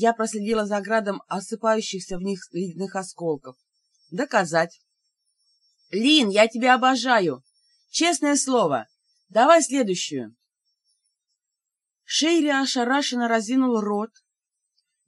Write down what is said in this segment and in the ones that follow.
Я проследила за градом осыпающихся в них ледяных осколков. Доказать. Лин, я тебя обожаю. Честное слово. Давай следующую. Шейри ошарашенно разинул рот,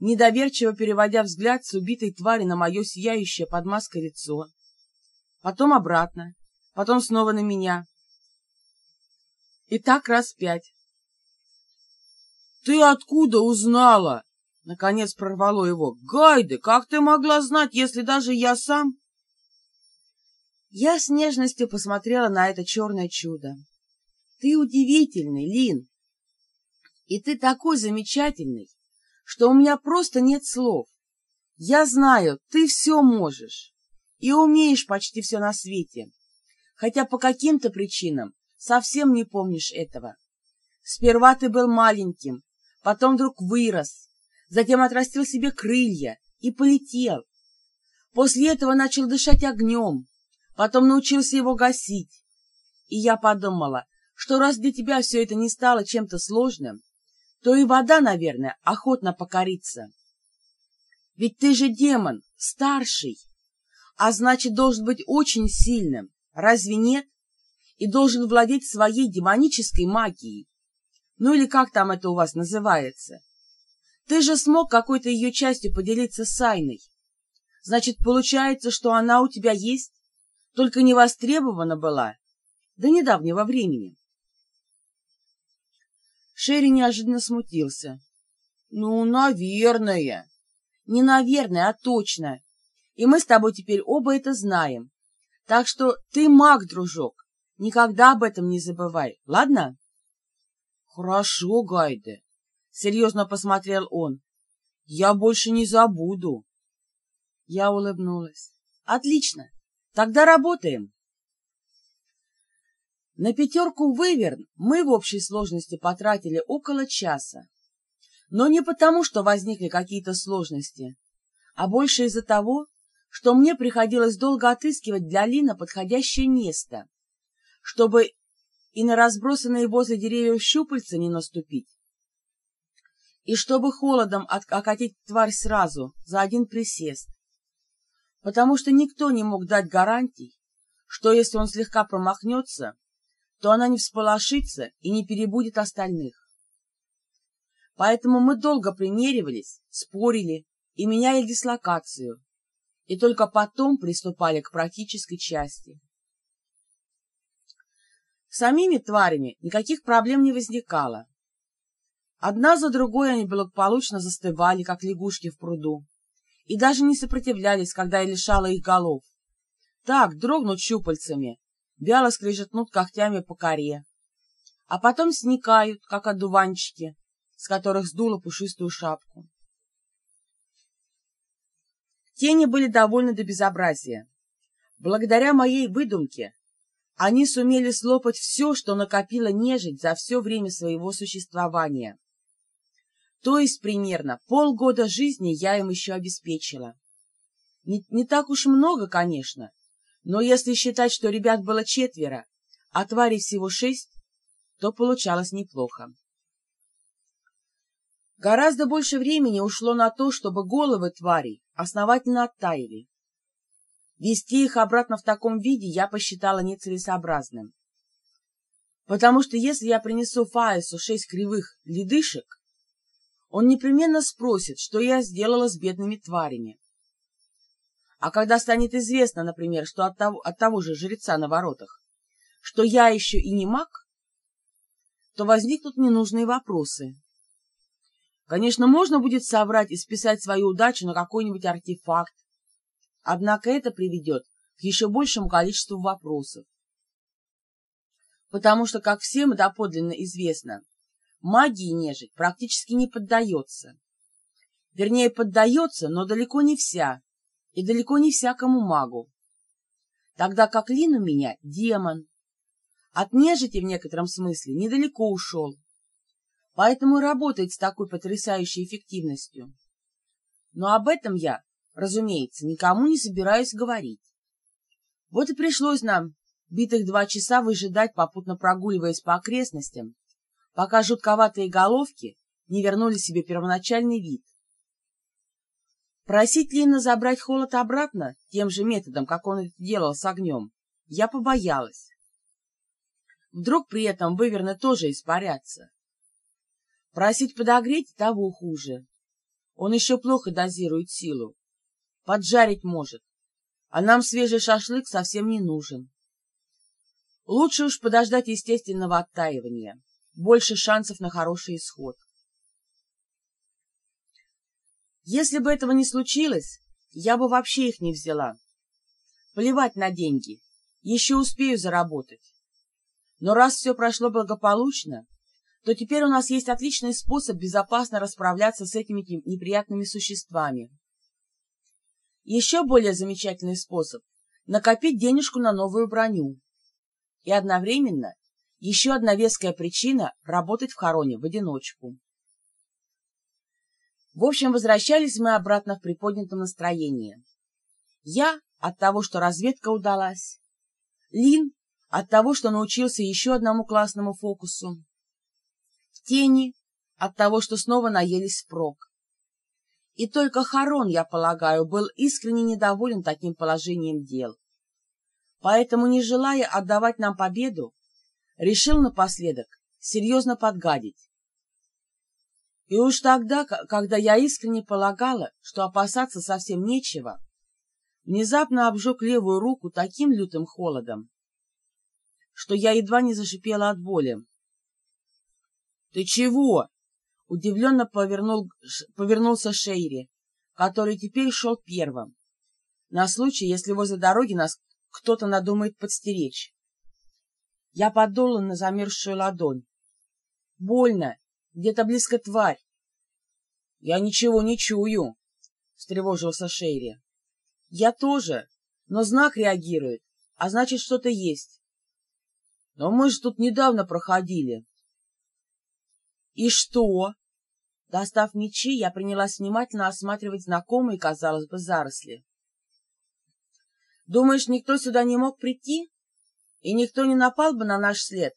недоверчиво переводя взгляд с убитой твари на мое сияющее под маской лицо, потом обратно, потом снова на меня. И так раз пять. — Ты откуда узнала? — наконец прорвало его. — Гайды, как ты могла знать, если даже я сам... Я с нежностью посмотрела на это черное чудо. — Ты удивительный, Лин. И ты такой замечательный, что у меня просто нет слов. Я знаю, ты все можешь и умеешь почти все на свете, хотя по каким-то причинам совсем не помнишь этого. Сперва ты был маленьким, потом вдруг вырос, затем отрастил себе крылья и полетел. После этого начал дышать огнем, потом научился его гасить. И я подумала, что раз для тебя все это не стало чем-то сложным, то и вода, наверное, охотно покорится. Ведь ты же демон, старший, а значит, должен быть очень сильным, разве нет? И должен владеть своей демонической магией. Ну или как там это у вас называется? Ты же смог какой-то ее частью поделиться с Айной. Значит, получается, что она у тебя есть, только не востребована была до недавнего времени. Шерри неожиданно смутился. — Ну, наверное. — Не наверное, а точно. И мы с тобой теперь оба это знаем. Так что ты маг, дружок. Никогда об этом не забывай, ладно? — Хорошо, Гайде, — серьезно посмотрел он. — Я больше не забуду. Я улыбнулась. — Отлично. Тогда работаем. На пятерку выверн мы в общей сложности потратили около часа. Но не потому, что возникли какие-то сложности, а больше из-за того, что мне приходилось долго отыскивать для Лина подходящее место, чтобы и на разбросанные возле деревьев щупальца не наступить, и чтобы холодом окатить тварь сразу, за один присест. Потому что никто не мог дать гарантий, что если он слегка промахнется, то она не всполошится и не перебудет остальных. Поэтому мы долго примеривались, спорили и меняли дислокацию, и только потом приступали к практической части. С самими тварями никаких проблем не возникало. Одна за другой они благополучно застывали, как лягушки в пруду, и даже не сопротивлялись, когда я лишала их голов. Так, дрогнут щупальцами, вяло скрежетнут когтями по коре, а потом сникают, как одуванчики, с которых сдуло пушистую шапку. Тени были довольны до безобразия. Благодаря моей выдумке они сумели слопать все, что накопила нежить за все время своего существования. То есть примерно полгода жизни я им еще обеспечила. Не, не так уж много, конечно, но если считать, что ребят было четверо, а тварей всего шесть, то получалось неплохо. Гораздо больше времени ушло на то, чтобы головы тварей основательно оттаяли. Вести их обратно в таком виде я посчитала нецелесообразным. Потому что если я принесу Фаису шесть кривых ледышек, он непременно спросит, что я сделала с бедными тварями. А когда станет известно, например, что от того, от того же жреца на воротах, что я еще и не маг, то возникнут ненужные вопросы. Конечно, можно будет соврать и списать свою удачу на какой-нибудь артефакт, однако это приведет к еще большему количеству вопросов. Потому что, как всем доподлинно известно, магии нежить практически не поддается. Вернее, поддается, но далеко не вся, и далеко не всякому магу. Тогда как Лин у меня демон. От нежити в некотором смысле недалеко ушел, поэтому и работает с такой потрясающей эффективностью. Но об этом я, разумеется, никому не собираюсь говорить. Вот и пришлось нам битых два часа выжидать, попутно прогуливаясь по окрестностям, пока жутковатые головки не вернули себе первоначальный вид Просить Лина забрать холод обратно тем же методом, как он это делал с огнем, я побоялась. Вдруг при этом выверны тоже испарятся. Просить подогреть того хуже. Он еще плохо дозирует силу. Поджарить может. А нам свежий шашлык совсем не нужен. Лучше уж подождать естественного оттаивания. Больше шансов на хороший исход. Если бы этого не случилось, я бы вообще их не взяла. Плевать на деньги. Еще успею заработать. Но раз все прошло благополучно, то теперь у нас есть отличный способ безопасно расправляться с этими неприятными существами. Еще более замечательный способ – накопить денежку на новую броню. И одновременно еще одна веская причина – работать в хороне в одиночку. В общем, возвращались мы обратно в приподнятом настроении. Я от того, что разведка удалась. Лин от того, что научился еще одному классному фокусу. Тени от того, что снова наелись впрок. И только Харон, я полагаю, был искренне недоволен таким положением дел. Поэтому, не желая отдавать нам победу, решил напоследок серьезно подгадить. И уж тогда, когда я искренне полагала, что опасаться совсем нечего, внезапно обжег левую руку таким лютым холодом, что я едва не зашипела от боли. — Ты чего? — удивленно повернул, повернулся Шейри, который теперь шел первым, на случай, если возле дороги нас кто-то надумает подстеречь. Я подула на замерзшую ладонь. — Больно, где-то близко тварь. — Я ничего не чую, — встревожился Шейри. — Я тоже, но знак реагирует, а значит, что-то есть. — Но мы же тут недавно проходили. — И что? Достав мечи, я принялась внимательно осматривать знакомые, казалось бы, заросли. — Думаешь, никто сюда не мог прийти? И никто не напал бы на наш след,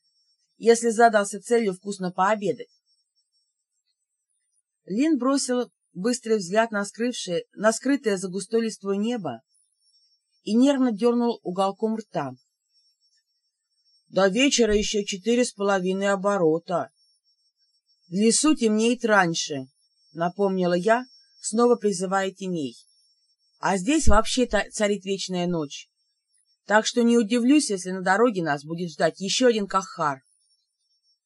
если задался целью вкусно пообедать? Лин бросил быстрый взгляд на, скрывшее, на скрытое за густой листвой небо и нервно дернул уголком рта. «До вечера еще четыре с половиной оборота. В лесу темнеет раньше», — напомнила я, снова призывая теней. «А здесь вообще царит вечная ночь. Так что не удивлюсь, если на дороге нас будет ждать еще один кахар».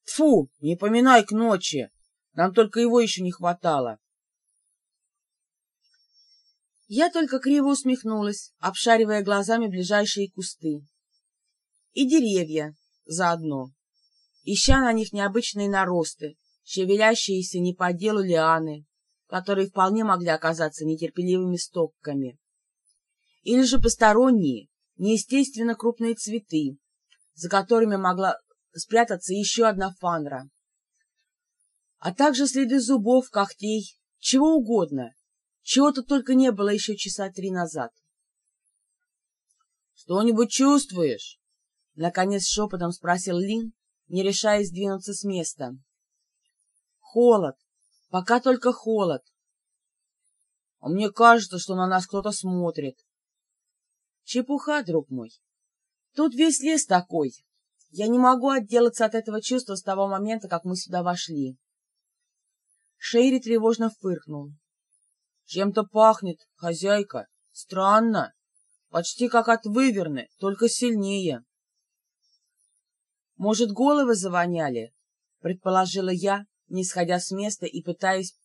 «Тьфу, не поминай к ночи!» Нам только его еще не хватало. Я только криво усмехнулась, обшаривая глазами ближайшие кусты. И деревья заодно, ища на них необычные наросты, шевелящиеся не по делу лианы, которые вполне могли оказаться нетерпеливыми стокками. Или же посторонние, неестественно крупные цветы, за которыми могла спрятаться еще одна фанра а также следы зубов, когтей, чего угодно, чего-то только не было еще часа три назад. — Что-нибудь чувствуешь? — наконец шепотом спросил Лин, не решаясь двинуться с места. — Холод. Пока только холод. — А мне кажется, что на нас кто-то смотрит. — Чепуха, друг мой. Тут весь лес такой. Я не могу отделаться от этого чувства с того момента, как мы сюда вошли. Шейри тревожно фыркнул. «Чем-то пахнет, хозяйка. Странно. Почти как от выверны, только сильнее». «Может, головы завоняли?» — предположила я, не сходя с места и пытаясь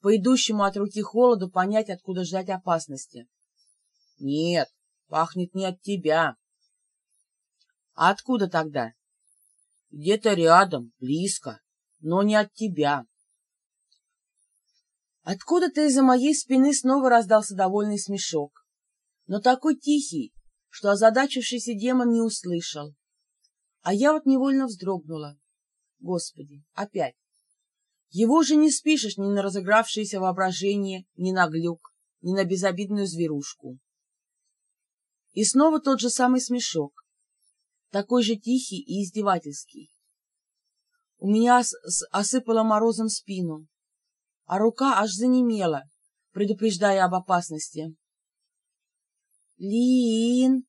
по идущему от руки холоду понять, откуда ждать опасности. «Нет, пахнет не от тебя». «А откуда тогда?» «Где-то рядом, близко, но не от тебя». Откуда-то из-за моей спины снова раздался довольный смешок, но такой тихий, что озадачившийся демон не услышал. А я вот невольно вздрогнула. Господи, опять! Его же не спишешь ни на разыгравшееся воображение, ни на глюк, ни на безобидную зверушку. И снова тот же самый смешок, такой же тихий и издевательский. У меня осыпало морозом спину, а рука аж занемела, предупреждая об опасности. «Лин!»